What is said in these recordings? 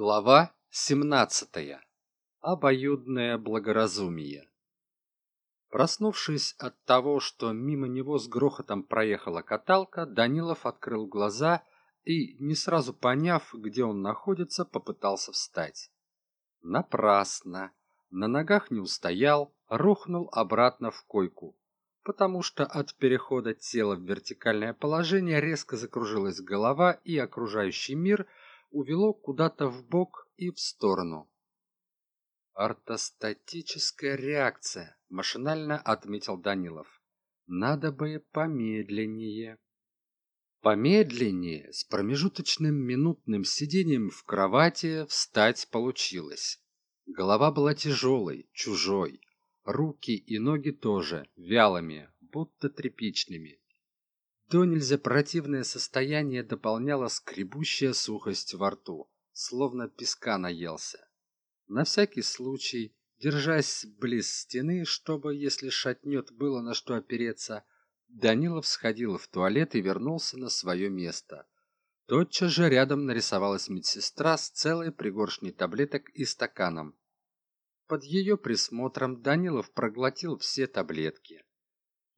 Глава 17. Обоюдное благоразумие. Проснувшись от того, что мимо него с грохотом проехала каталка, Данилов открыл глаза и, не сразу поняв, где он находится, попытался встать. Напрасно. На ногах не устоял, рухнул обратно в койку, потому что от перехода тела в вертикальное положение резко закружилась голова и окружающий мир – увело куда-то в бок и в сторону. Ортостатическая реакция, машинально отметил Данилов. Надо бы помедленнее. Помедленнее, с промежуточным минутным сидением в кровати, встать получилось. Голова была тяжелой, чужой. Руки и ноги тоже, вялыми, будто тряпичными. То нельзя противное состояние дополняла скребущая сухость во рту, словно песка наелся. На всякий случай, держась близ стены, чтобы, если шатнет, было на что опереться, Данилов сходил в туалет и вернулся на свое место. Тотчас же рядом нарисовалась медсестра с целой пригоршней таблеток и стаканом. Под ее присмотром Данилов проглотил все таблетки.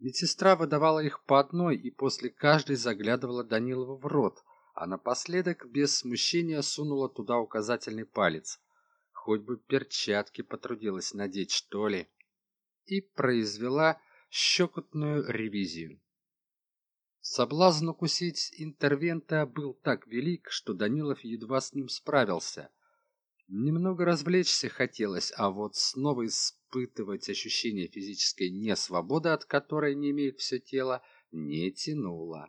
Медсестра выдавала их по одной и после каждой заглядывала Данилова в рот, а напоследок без смущения сунула туда указательный палец. Хоть бы перчатки потрудилась надеть, что ли. И произвела щекотную ревизию. Соблазн укусить интервента был так велик, что Данилов едва с ним справился. Немного развлечься хотелось, а вот снова из испытывать ощущение физической несвободы, от которой не имеет все тело, не тянуло.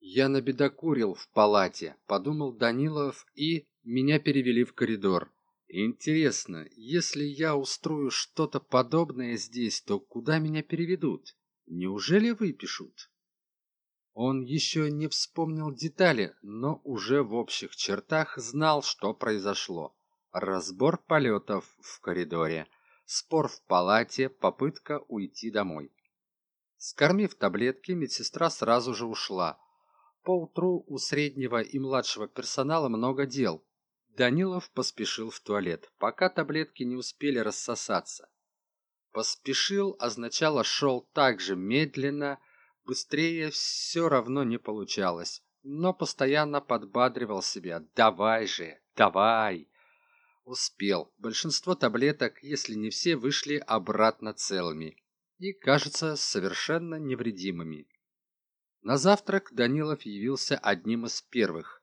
Я набедокурил в палате, подумал Данилов, и меня перевели в коридор. Интересно, если я устрою что-то подобное здесь, то куда меня переведут? Неужели выпишут? Он еще не вспомнил детали, но уже в общих чертах знал, что произошло разбор полетов в коридоре. Спор в палате. Попытка уйти домой. Скормив таблетки медсестра сразу же ушла. Поутру у среднего и младшего персонала много дел. Данилов поспешил в туалет. Пока таблетки не успели рассосаться. Поспешил означало шел так же медленно. Быстрее все равно не получалось. Но постоянно подбадривал себя. Давай же! Давай успел. Большинство таблеток если не все вышли обратно целыми и кажется совершенно невредимыми. На завтрак данилов явился одним из первых.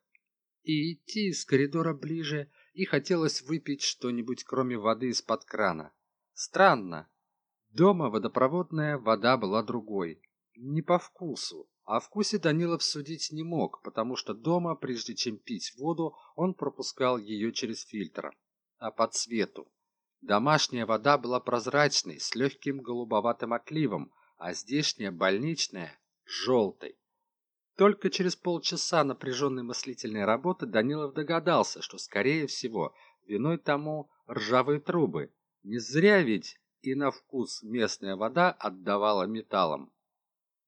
И идти из коридора ближе и хотелось выпить что-нибудь кроме воды из-под крана. Странно. Дома водопроводная вода была другой не по вкусу. О вкусе данилов судить не мог потому что дома прежде чем пить воду он пропускал ее через фильтр а по цвету. Домашняя вода была прозрачной, с легким голубоватым отливом, а здешняя больничная – желтой. Только через полчаса напряженной мыслительной работы Данилов догадался, что, скорее всего, виной тому ржавые трубы. Не зря ведь и на вкус местная вода отдавала металлом.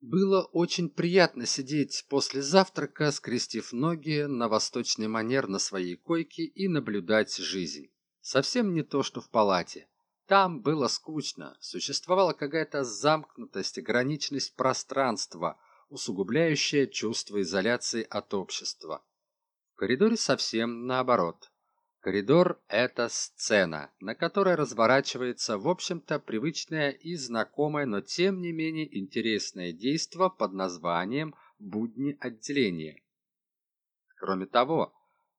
Было очень приятно сидеть после завтрака, скрестив ноги на восточный манер на своей койке и наблюдать жизнь совсем не то что в палате. Там было скучно существовала какая-то замкнутость ограниченность пространства усугубляющая чувство изоляции от общества. В коридоре совсем наоборот. Коридор это сцена на которой разворачивается в общем то привычное и знакомое но тем не менее интересное действо под названием будни отделения кроме того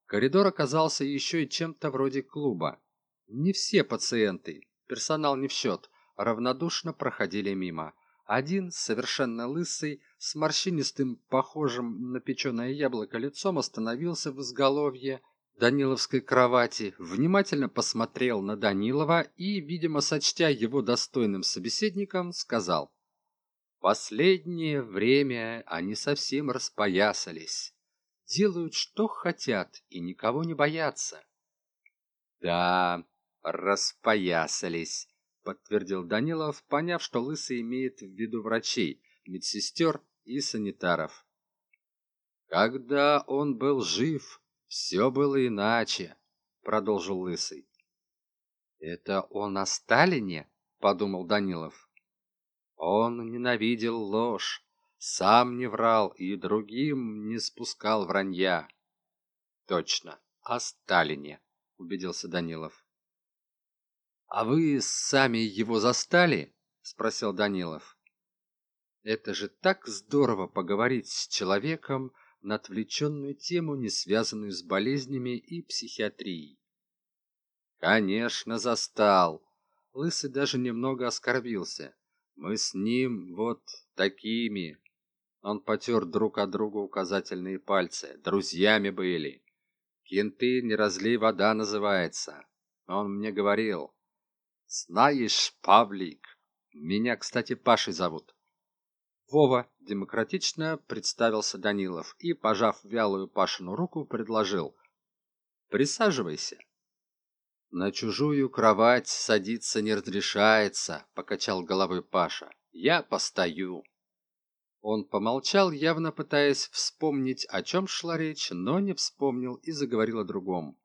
коридор оказался еще и чем-то вроде клуба. Не все пациенты персонал не в счет равнодушно проходили мимо. Один совершенно лысый с морщинистым похожим на печеное яблоко лицом остановился в изголовье даниловской кровати внимательно посмотрел на данилова и видимо сочтя его достойным собеседником сказал последнее время они совсем распоясались делают что хотят и никого не боятся да распоясались подтвердил данилов поняв что лысый имеет в виду врачей медсестер и санитаров. Когда он был жив все было иначе продолжил лысый. Это он о сталине подумал данилов. Он ненавидел ложь сам не врал и другим не спускал вранья точно о сталине убедился данилов а вы сами его застали спросил данилов это же так здорово поговорить с человеком на отвлеченную тему не связанную с болезнями и психиатрией конечно застал. Лысый даже немного оскорбился. Мы с ним вот такими он потер друг от друга указательные пальцы. Друзьями были кенты не разлей вода называется. Он мне говорил. Знаешь павлик меня кстати пашей зовут вова демократично представился данилов и пожав вялую пашину руку предложил. Присаживайся на чужую кровать садиться не разрешается покачал головой паша. Я постою он помолчал явно пытаясь вспомнить о чем шла речь но не вспомнил и заговорил о другом.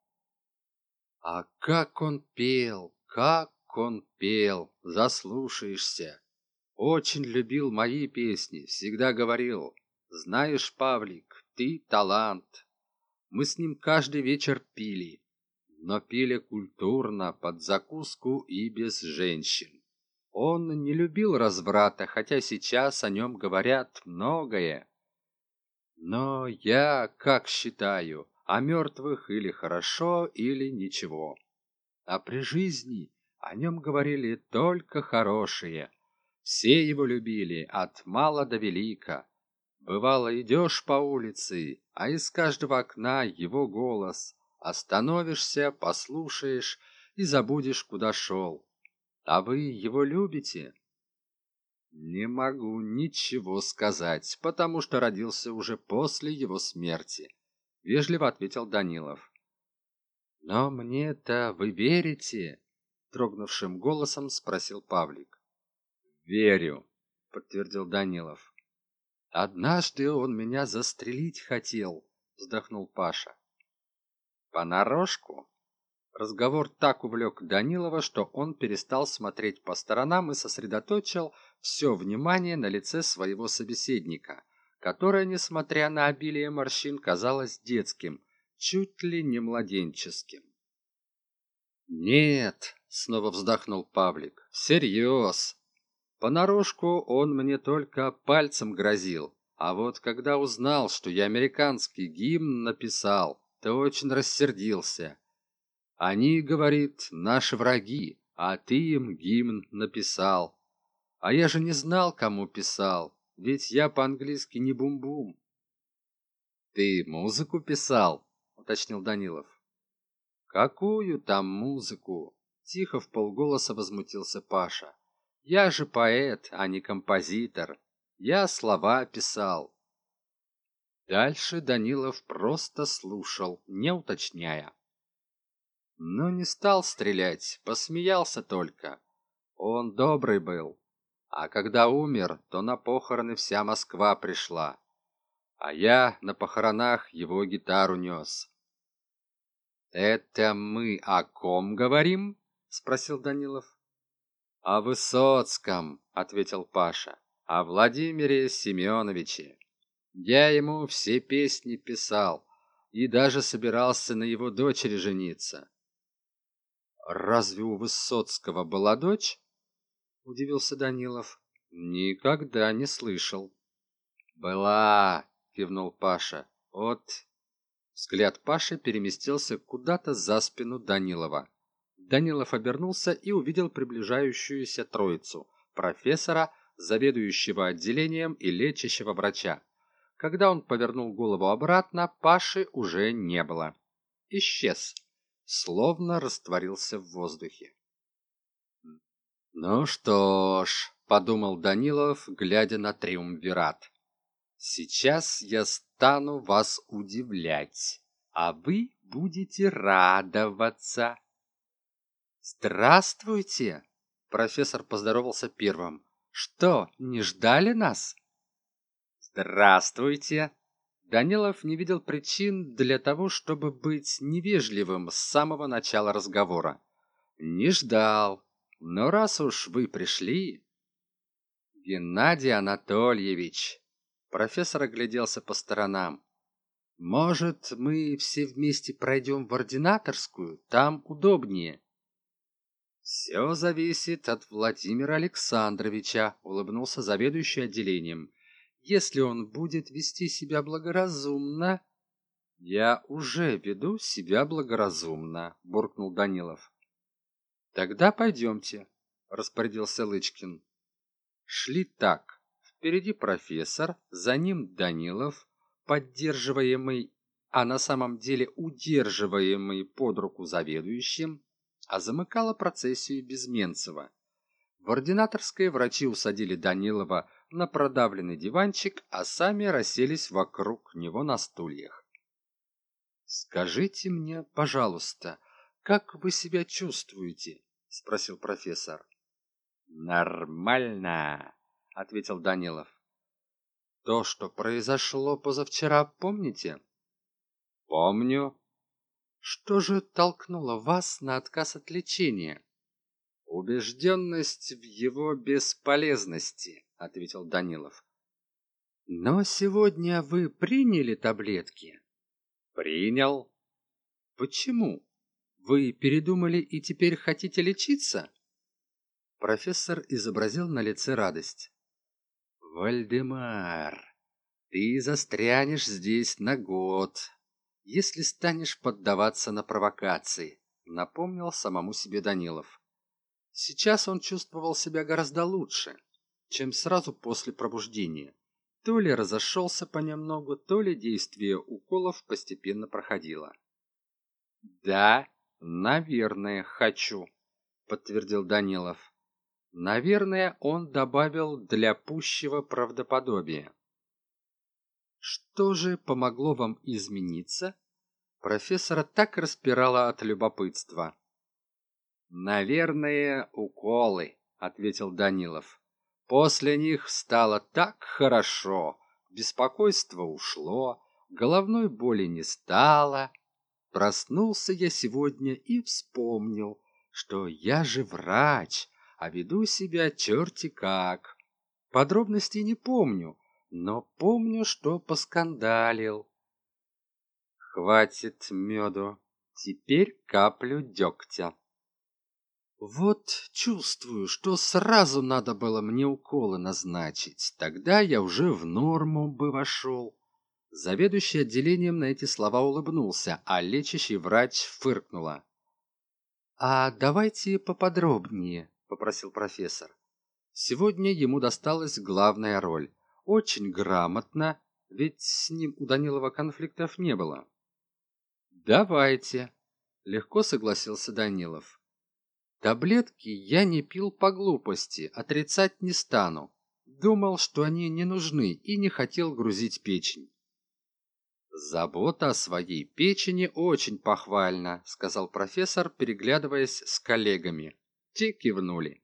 А как он пел как он пел заслушаешься. Очень любил мои песни всегда говорил. Знаешь павлик ты талант. Мы с ним каждый вечер пили но пили культурно под закуску и без женщин он не любил разврата хотя сейчас о нем говорят многое. Но я как считаю о мертвых или хорошо или ничего. А при жизни о нем говорили только хорошие. Все его любили от мала до велика. Бывало идешь по улице а из каждого окна его голос. Остановишься послушаешь и забудешь куда шел а вы его любите? Не могу ничего сказать потому что родился уже после его смерти вежливо ответил данилов. Но мне то вы верите трогнувшим голосом спросил павлик. Верю подтвердил данилов. Однажды он меня застрелить хотел вздохнул паша. Понарошку разговор так увлек данилова что он перестал смотреть по сторонам и сосредоточил все внимание на лице своего собеседника которое несмотря на обилие морщин казалось детским чуть ли не младенческим. Нет снова вздохнул павлик всерьез понарошку он мне только пальцем грозил а вот когда узнал что я американский гимн написал ты очень рассердился они говорит наши враги а ты им гимн написал а я же не знал кому писал ведь я по английски не бум бум ты музыку писал уточнил данилов. Какую там музыку тихо в полголоса возмутился паша. Я же поэт а не композитор. Я слова писал Дальше Данилов просто слушал, не уточняя. Но не стал стрелять, посмеялся только. Он добрый был. А когда умер, то на похороны вся Москва пришла. А я на похоронах его гитару нес. «Это мы о ком говорим?» — спросил Данилов. «О Высоцком», — ответил Паша, — «о Владимире Семеновиче». Я ему все песни писал и даже собирался на его дочери жениться. Разве у Высоцкого была дочь? Удивился Данилов. Никогда не слышал. Была, кивнул Паша. Вот. Взгляд Паши переместился куда-то за спину Данилова. Данилов обернулся и увидел приближающуюся троицу профессора, заведующего отделением и лечащего врача. Когда он повернул голову обратно, Паши уже не было. Исчез, словно растворился в воздухе. «Ну что ж», — подумал Данилов, глядя на триумвират. «Сейчас я стану вас удивлять, а вы будете радоваться». «Здравствуйте!» — профессор поздоровался первым. «Что, не ждали нас?» здравствуйте Данилов не видел причин для того, чтобы быть невежливым с самого начала разговора. Не ждал. Но раз уж вы пришли... Геннадий Анатольевич. Профессор огляделся по сторонам. Может, мы все вместе пройдем в ординаторскую? Там удобнее. Все зависит от Владимира Александровича, улыбнулся заведующий отделением. Если он будет вести себя благоразумно... Я уже веду себя благоразумно, буркнул Данилов. Тогда пойдемте, распорядился Лычкин. Шли так. Впереди профессор, за ним Данилов, поддерживаемый, а на самом деле удерживаемый под руку заведующим, а замыкала процессию Безменцева. В ординаторской врачи усадили Данилова на продавленный диванчик, а сами расселись вокруг него на стульях. «Скажите мне, пожалуйста, как вы себя чувствуете?» — спросил профессор. «Нормально», — ответил Данилов. То, что произошло позавчера, помните? Помню. Что же толкнуло вас на отказ от лечения? Убежденность в его бесполезности, ответил Данилов. Но сегодня вы приняли таблетки? Принял. Почему? Вы передумали и теперь хотите лечиться? Профессор изобразил на лице радость. Вальдемар, ты застрянешь здесь на год, если станешь поддаваться на провокации, напомнил самому себе Данилов. Сейчас он чувствовал себя гораздо лучше, чем сразу после пробуждения. То ли разошелся понемногу, то ли действие уколов постепенно проходило. «Да, наверное, хочу», — подтвердил Данилов. Наверное, он добавил для пущего правдоподобия. Что же помогло вам измениться? Профессора так распирала от любопытства. Наверное, уколы, ответил Данилов. После них стало так хорошо, беспокойство ушло, головной боли не стало. Проснулся я сегодня и вспомнил, что я же врач, а веду себя черти как. Подробностей не помню, но помню, что поскандалил. Хватит меду, теперь каплю дегтя. Вот чувствую, что сразу надо было мне уколы назначить, тогда я уже в норму бы вошел. Заведующий отделением на эти слова улыбнулся, а лечащий врач фыркнула. «А давайте поподробнее», попросил профессор. Сегодня ему досталась главная роль. Очень грамотно, ведь с ним у Данилова конфликтов не было. «Давайте», — легко согласился Данилов. «Таблетки я не пил по глупости, отрицать не стану. Думал, что они не нужны и не хотел грузить печень». «Забота о своей печени очень похвальна», — сказал профессор, переглядываясь с коллегами. Те кивнули.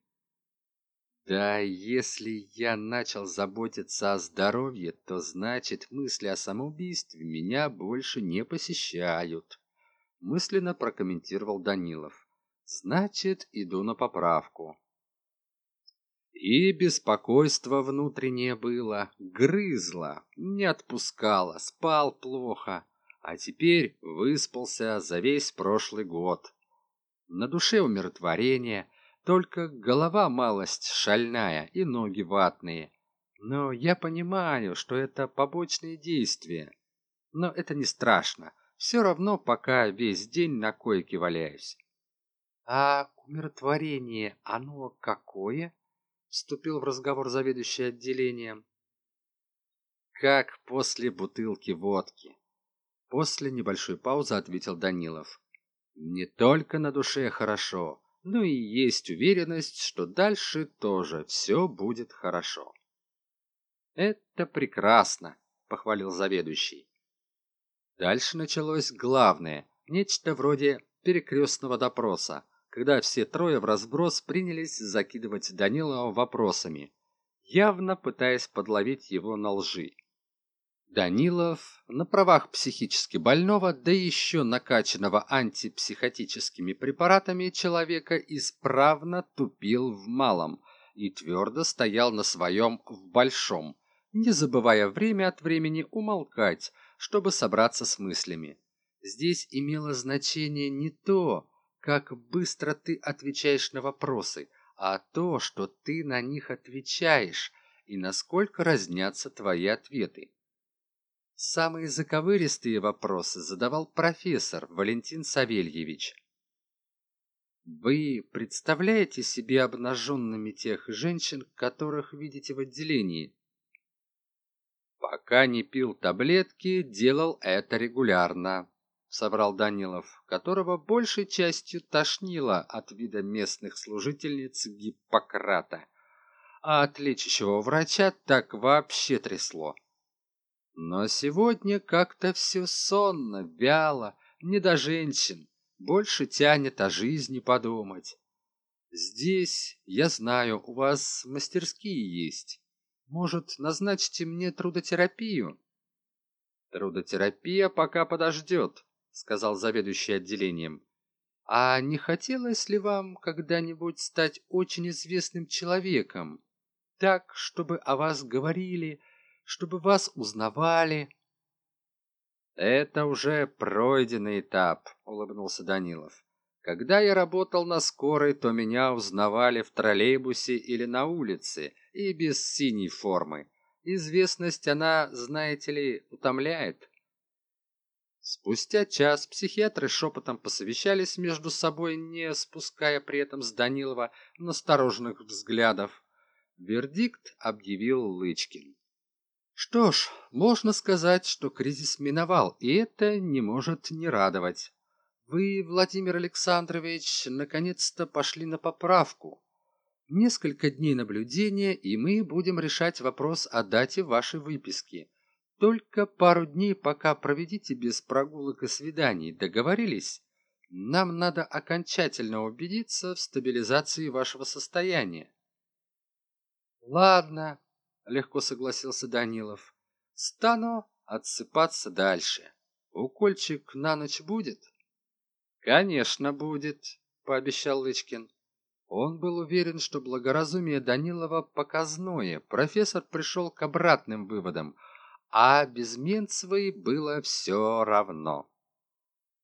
Да, если я начал заботиться о здоровье, то значит мысли о самоубийстве меня больше не посещают. Мысленно прокомментировал Данилов. Значит, иду на поправку. И беспокойство внутреннее было, грызло, не отпускало, спал плохо, а теперь выспался за весь прошлый год. На душе умиротворение, только голова малость шальная и ноги ватные. Но я понимаю, что это побочные действия. Но это не страшно. Все равно пока весь день на койке валяюсь. А умиротворение, оно какое? Вступил в разговор заведующий отделением. Как после бутылки водки. После небольшой паузы ответил Данилов. Не только на душе хорошо, ну и есть уверенность, что дальше тоже все будет хорошо. Это прекрасно, похвалил заведующий. Дальше началось главное, нечто вроде перекрестного допроса, когда все трое в разброс принялись закидывать Данилова вопросами, явно пытаясь подловить его на лжи. Данилов на правах психически больного, да еще накачанного антипсихотическими препаратами человека исправно тупил в малом и твердо стоял на своем в большом, не забывая время от времени умолкать, чтобы собраться с мыслями. Здесь имело значение не то, как быстро ты отвечаешь на вопросы, а то, что ты на них отвечаешь и насколько разнятся твои ответы. Самые заковыристые вопросы задавал профессор Валентин Савельевич. Вы представляете себе обнаженными тех женщин, которых видите в отделении? Пока не пил таблетки, делал это регулярно, соврал Данилов, которого большей частью тошнило от вида местных служительниц Гиппократа, а от лечащего врача так вообще трясло. Но сегодня как-то все сонно, вяло, не до женщин, больше тянет о жизни подумать. Здесь, я знаю, у вас мастерские есть. Может, назначите мне трудотерапию? Трудотерапия пока подождет, сказал заведующий отделением. А не хотелось ли вам когда-нибудь стать очень известным человеком? Так, чтобы о вас говорили, чтобы вас узнавали. Это уже пройденный этап, улыбнулся Данилов. Когда я работал на скорой, то меня узнавали в троллейбусе или на улице, и без синей формы. Известность она, знаете ли, утомляет. Спустя час психиатры шепотом посовещались между собой, не спуская при этом с Данилова настороженных взглядов. Вердикт объявил Лычкин. Что ж, можно сказать, что кризис миновал, и это не может не радовать. Вы, Владимир Александрович, наконец-то пошли на поправку. Несколько дней наблюдения, и мы будем решать вопрос о дате вашей выписки. Только пару дней пока проведите без прогулок и свиданий, договорились? Нам надо окончательно убедиться в стабилизации вашего состояния. Ладно, легко согласился данилов. Стану отсыпаться дальше. Укольчик на ночь будет? Конечно будет пообещал лычкин. Он был уверен что благоразумие данилова показное. Профессор пришел к обратным выводам а без менцевой было все равно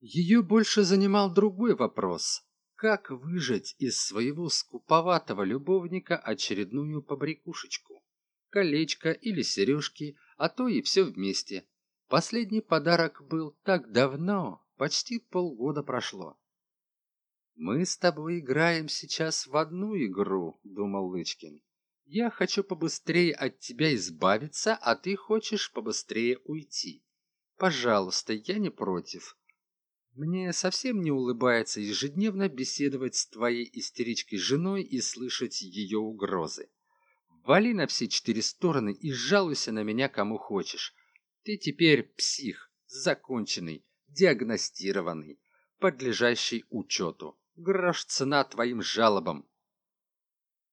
ее больше занимал другой вопрос как выжать из своего скуповатого любовника очередную побрякушечку колечко или сережки, а то и все вместе. Последний подарок был так давно, почти полгода прошло. «Мы с тобой играем сейчас в одну игру», — думал Лычкин. «Я хочу побыстрее от тебя избавиться, а ты хочешь побыстрее уйти. Пожалуйста, я не против. Мне совсем не улыбается ежедневно беседовать с твоей истеричкой женой и слышать ее угрозы вали на все четыре стороны и жалуйся на меня кому хочешь ты теперь псих законченный диагностированный подлежащий учету грош цена твоим жалобам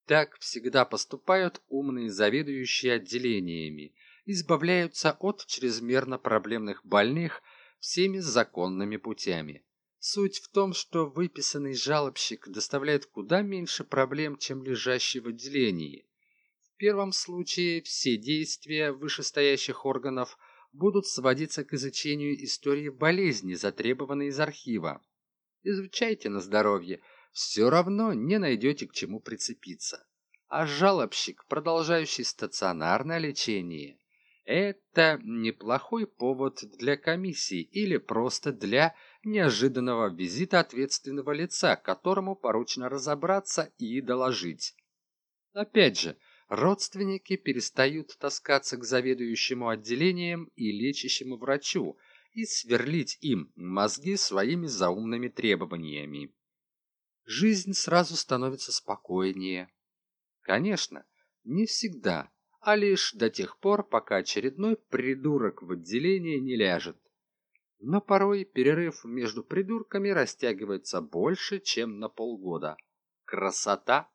так всегда поступают умные заведующие отделениями избавляются от чрезмерно проблемных больных всеми законными путями суть в том что выписанный жалобщик доставляет куда меньше проблем чем лежащий в отделении первом случае все действия вышестоящих органов будут сводиться к изучению истории болезни, затребованной из архива. Изучайте на здоровье, все равно не найдете к чему прицепиться. А жалобщик, продолжающий стационарное лечение, это неплохой повод для комиссии или просто для неожиданного визита ответственного лица, которому поручено разобраться и доложить. Опять же, родственники перестают таскаться к заведующему отделением и лечащему врачу и сверлить им мозги своими заумными требованиями. Жизнь сразу становится спокойнее. Конечно, не всегда, а лишь до тех пор, пока очередной придурок в отделении не ляжет. Но порой перерыв между придурками растягивается больше, чем на полгода. Красота!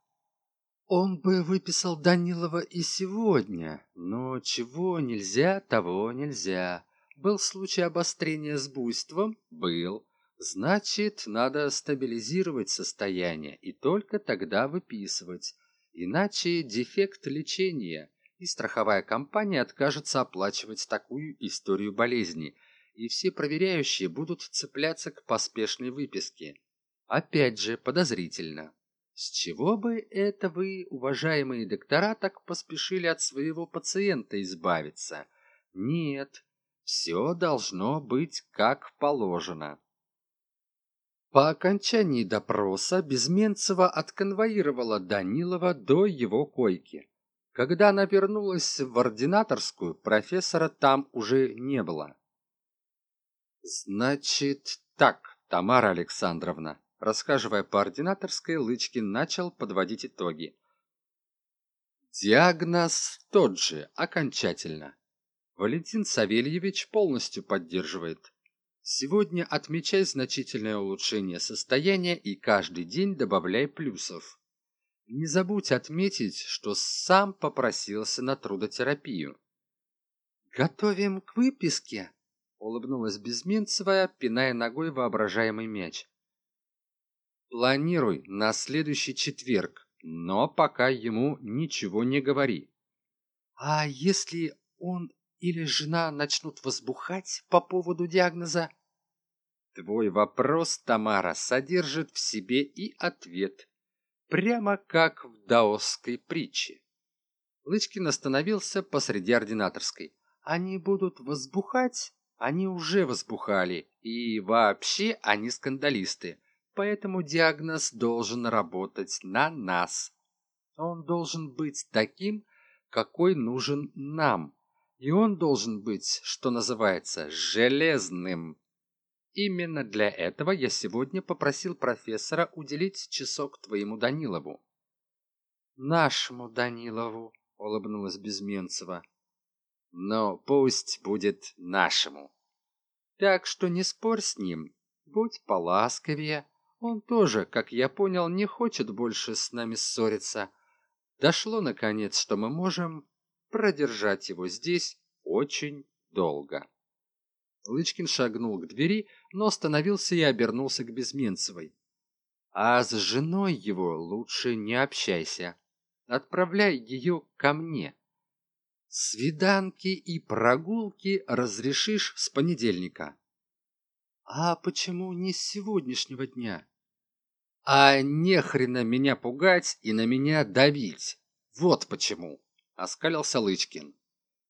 Он бы выписал Данилова и сегодня, но чего нельзя, того нельзя. Был случай обострения с буйством? Был. Значит, надо стабилизировать состояние и только тогда выписывать. Иначе дефект лечения, и страховая компания откажется оплачивать такую историю болезни, и все проверяющие будут цепляться к поспешной выписке. Опять же, подозрительно. С чего бы это вы, уважаемые доктора, так поспешили от своего пациента избавиться? Нет, все должно быть как положено. По окончании допроса Безменцева отконвоировала Данилова до его койки. Когда она вернулась в ординаторскую, профессора там уже не было. «Значит так, Тамара Александровна», Рассказывая по ординаторской, Лычкин начал подводить итоги. Диагноз тот же, окончательно. Валентин Савельевич полностью поддерживает. Сегодня отмечай значительное улучшение состояния и каждый день добавляй плюсов. Не забудь отметить, что сам попросился на трудотерапию. «Готовим к выписке», — улыбнулась Безменцевая, пиная ногой воображаемый мяч. Планируй на следующий четверг, но пока ему ничего не говори. А если он или жена начнут возбухать по поводу диагноза? Твой вопрос, Тамара, содержит в себе и ответ, прямо как в даосской притче. Лычкин остановился посреди ординаторской. Они будут возбухать? Они уже возбухали, и вообще они скандалисты поэтому диагноз должен работать на нас. Он должен быть таким, какой нужен нам. И он должен быть, что называется, железным. Именно для этого я сегодня попросил профессора уделить часок твоему Данилову. Нашему Данилову, улыбнулась Безменцева. Но пусть будет нашему. Так что не спорь с ним, будь поласковее, он тоже, как я понял, не хочет больше с нами ссориться. Дошло, наконец, что мы можем продержать его здесь очень долго. Лычкин шагнул к двери, но остановился и обернулся к Безменцевой. А с женой его лучше не общайся. Отправляй ее ко мне. Свиданки и прогулки разрешишь с понедельника. А почему не с сегодняшнего дня? а нехрена меня пугать и на меня давить вот почему оскалился лычкин.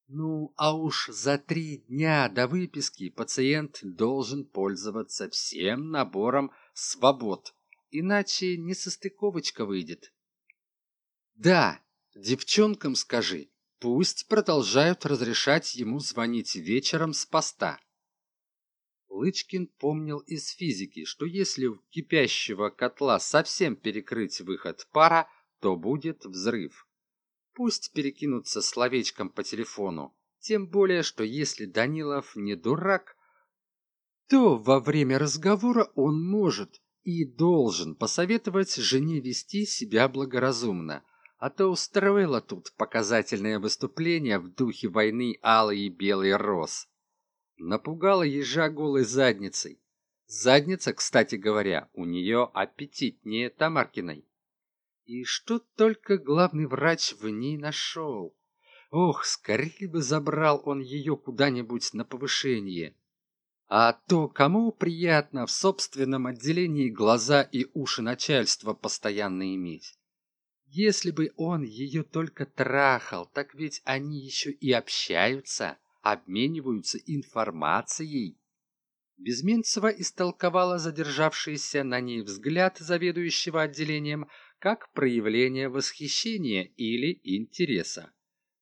Ну а уж за три дня до выписки пациент должен пользоваться всем набором свобод иначе несостыковочка выйдет да девчонкам скажи пусть продолжают разрешать ему звонить вечером с поста Лычкин помнил из физики, что если у кипящего котла совсем перекрыть выход пара, то будет взрыв. Пусть перекинутся словечком по телефону, тем более, что если Данилов не дурак, то во время разговора он может и должен посоветовать жене вести себя благоразумно, а то устроила тут показательное выступление в духе войны алый и белый роз напугала ежа голой задницей. Задница, кстати говоря, у нее аппетитнее Тамаркиной. И что только главный врач в ней нашел. Ох, скорее бы забрал он ее куда-нибудь на повышение. А то кому приятно в собственном отделении глаза и уши начальства постоянно иметь. Если бы он ее только трахал, так ведь они еще и общаются обмениваются информацией. Безменцева истолковала задержавшийся на ней взгляд заведующего отделением как проявление восхищения или интереса.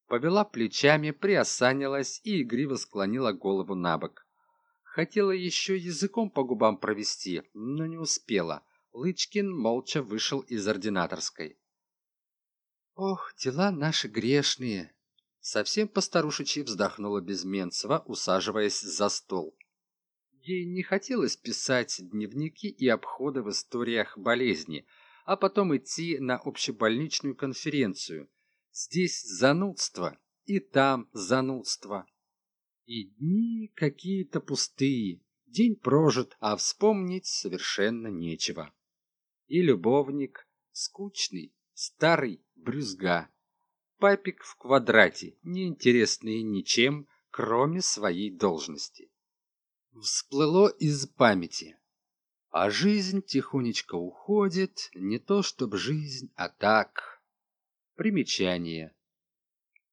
Повела плечами, приосанилась и игриво склонила голову на бок. Хотела еще языком по губам провести, но не успела. Лычкин молча вышел из ординаторской. «Ох, дела наши грешные!» совсем постарушечьи вздохнула безменцева усаживаясь за стол ей не хотелось писать дневники и обходы в историях болезни а потом идти на общебольничную конференцию. Здесь занудство, и там занудство. И дни какие-то пустые, день прожит, а вспомнить совершенно нечего. И любовник скучный, старый брюзга. Папик в квадрате, неинтересный ничем, кроме своей должности. Всплыло из памяти. А жизнь тихонечко уходит, не то чтоб жизнь, а так. Примечание.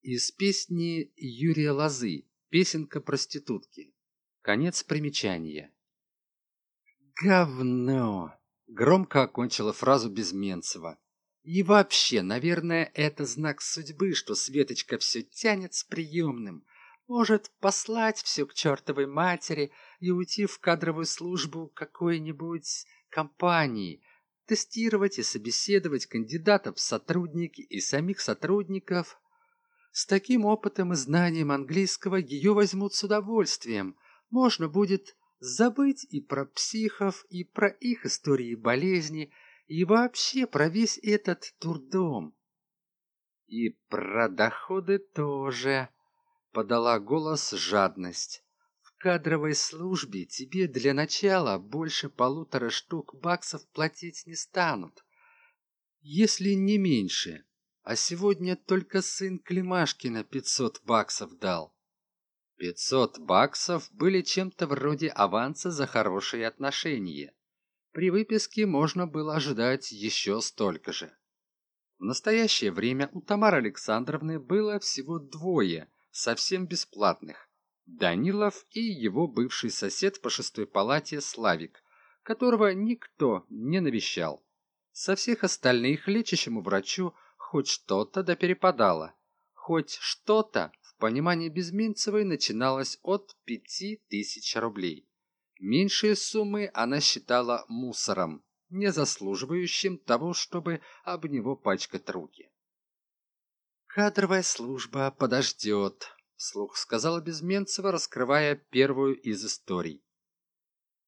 Из песни Юрия Лозы «Песенка проститутки». Конец примечания. «Говно!» — громко окончила фразу Безменцева. И вообще, наверное, это знак судьбы, что Светочка все тянет с приемным. Может, послать все к чертовой матери и уйти в кадровую службу какой-нибудь компании, тестировать и собеседовать кандидатов в сотрудники и самих сотрудников. С таким опытом и знанием английского ее возьмут с удовольствием. Можно будет забыть и про психов, и про их истории болезни, и вообще про весь этот турдом. И про доходы тоже, подала голос жадность. В кадровой службе тебе для начала больше полутора штук баксов платить не станут. Если не меньше. А сегодня только сын Климашкина пятьсот баксов дал. Пятьсот баксов были чем-то вроде аванса за хорошие отношения. При выписке можно было ожидать еще столько же. В настоящее время у Тамары Александровны было всего двое, совсем бесплатных. Данилов и его бывший сосед по шестой палате Славик, которого никто не навещал. Со всех остальных лечащему врачу хоть что-то да перепадало. Хоть что-то в понимании Безминцевой начиналось от пяти тысяч рублей. Меньшие суммы она считала мусором, не заслуживающим того, чтобы об него пачкать руки. «Кадровая служба подождет», — вслух сказала Безменцева, раскрывая первую из историй.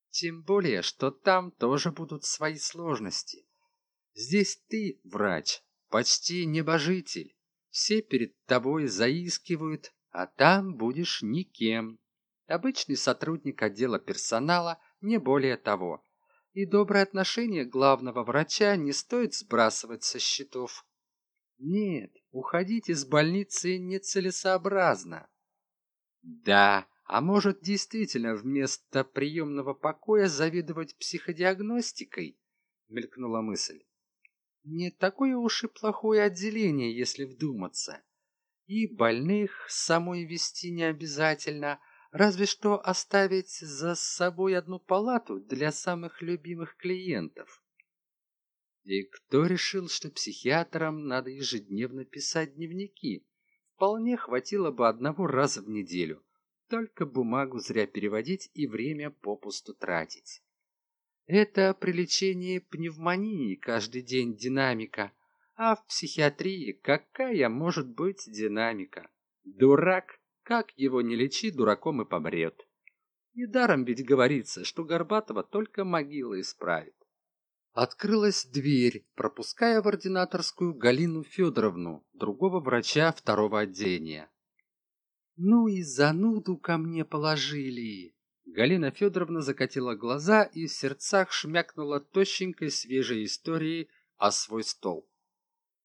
«Тем более, что там тоже будут свои сложности. Здесь ты, врач, почти небожитель. Все перед тобой заискивают, а там будешь никем обычный сотрудник отдела персонала, не более того. И доброе отношение главного врача не стоит сбрасывать со счетов. Нет, уходить из больницы нецелесообразно. Да, а может действительно вместо приемного покоя завидовать психодиагностикой? Мелькнула мысль. Не такое уж и плохое отделение, если вдуматься. И больных самой вести не обязательно, разве что оставить за собой одну палату для самых любимых клиентов. И кто решил, что психиатрам надо ежедневно писать дневники? Вполне хватило бы одного раза в неделю. Только бумагу зря переводить и время попусту тратить. Это при лечении пневмонии каждый день динамика, а в психиатрии какая может быть динамика? Дурак как его не лечи, дураком и помрет. Недаром ведь говорится, что Горбатова только могила исправит. Открылась дверь, пропуская в ординаторскую Галину Федоровну, другого врача второго отделения. «Ну и зануду ко мне положили!» Галина Федоровна закатила глаза и в сердцах шмякнула тощенькой свежей историей о свой стол.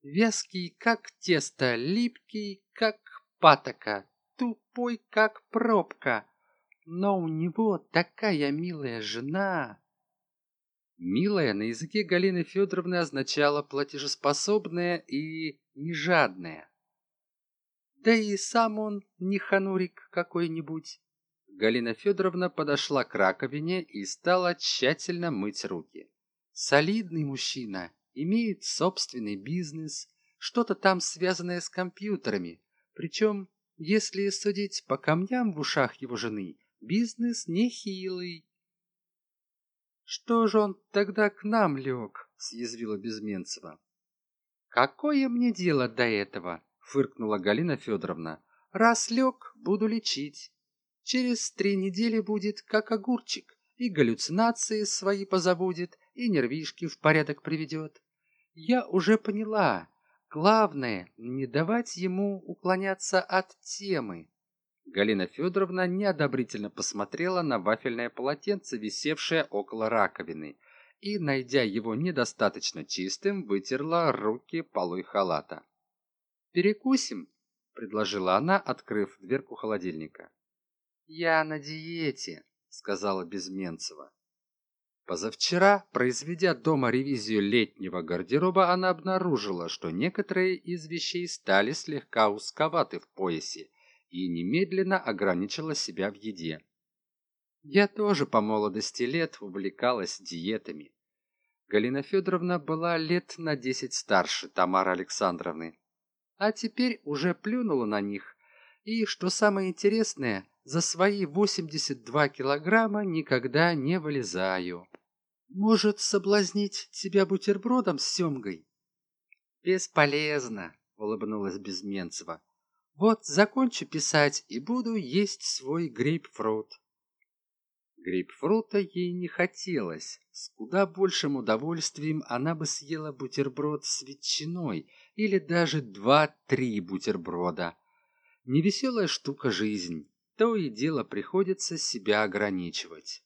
Вязкий, как тесто, липкий, как патока, тупой, как пробка. Но у него такая милая жена. Милая на языке Галины Федоровны означала платежеспособная и нежадная. Да и сам он не ханурик какой-нибудь. Галина Федоровна подошла к раковине и стала тщательно мыть руки. Солидный мужчина, имеет собственный бизнес, что-то там связанное с компьютерами, причем если судить по камням в ушах его жены, бизнес нехилый. Что же он тогда к нам лег? съязвила Безменцева. Какое мне дело до этого? фыркнула Галина Федоровна. Раз лег, буду лечить. Через три недели будет как огурчик, и галлюцинации свои позабудет, и нервишки в порядок приведет. я уже поняла главное не давать ему уклоняться от темы галина федоровна неодобрительно посмотрела на вафельное полотенце висевшее около раковины и найдя его недостаточно чистым вытерла руки полой халата перекусим предложила она открыв дверку холодильника я на диете сказала безменцева. Позавчера произведя дома ревизию летнего гардероба она обнаружила что некоторые из вещей стали слегка узковаты в поясе и немедленно ограничила себя в еде. Я тоже по молодости лет увлекалась диетами. Галина федоровна была лет на десять старше тамары александровны а теперь уже плюнула на них. И что самое интересное за свои восемьдесят два килограмма никогда не вылезаю. Может соблазнить тебя бутербродом с семгой бесполезно улыбнулась безменцева вот закончу писать и буду есть свой грейпфрут. Грейпфрута ей не хотелось. С куда большим удовольствием она бы съела бутерброд с ветчиной или даже два-три бутерброда. Невеселая штука жизнь. То и дело приходится себя ограничивать